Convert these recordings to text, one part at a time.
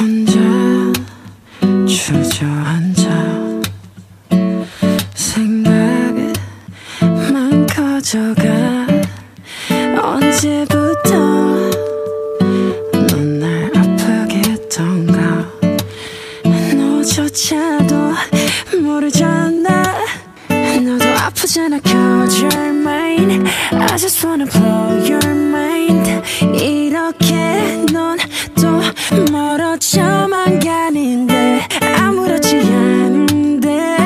혼자 주저앉아 생각만 커져가 언제부터 넌 날 아프게 했던가? 너조차도 모르잖아. 너도 아프잖아 you're 멀어져만 가는데 아무렇지 않은데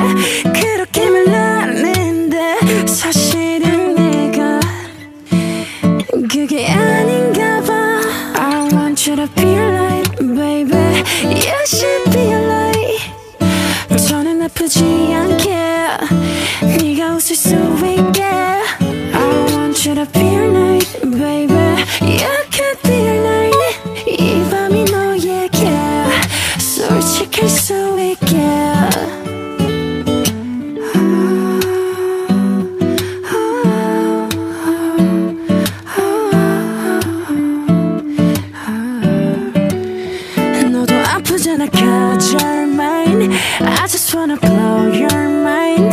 그렇게 말하는데 사실은 내가 그게 아닌가 봐 I want you to be like baby You should be like 저는 아프지 않게 네가 웃을 수 있게 I want you to be like baby You 아프잖아 cause you're mine I just wanna blow your mind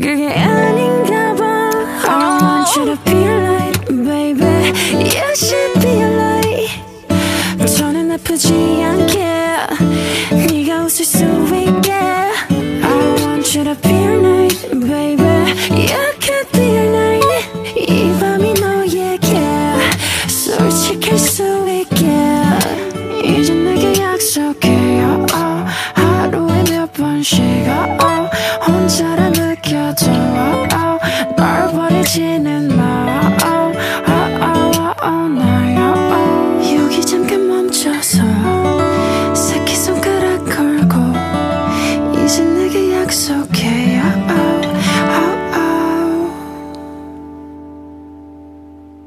그게 아닌가 봐 I want you to be like baby You should be like 저는 아프지 않게 네가 웃을 수 있게 I want you to be like baby You could be like 이 밤이 너에게 솔직할 수 있게 이제 내게 약속해요 oh. 하루에 몇 번씩 oh, oh. 혼자라 changing in my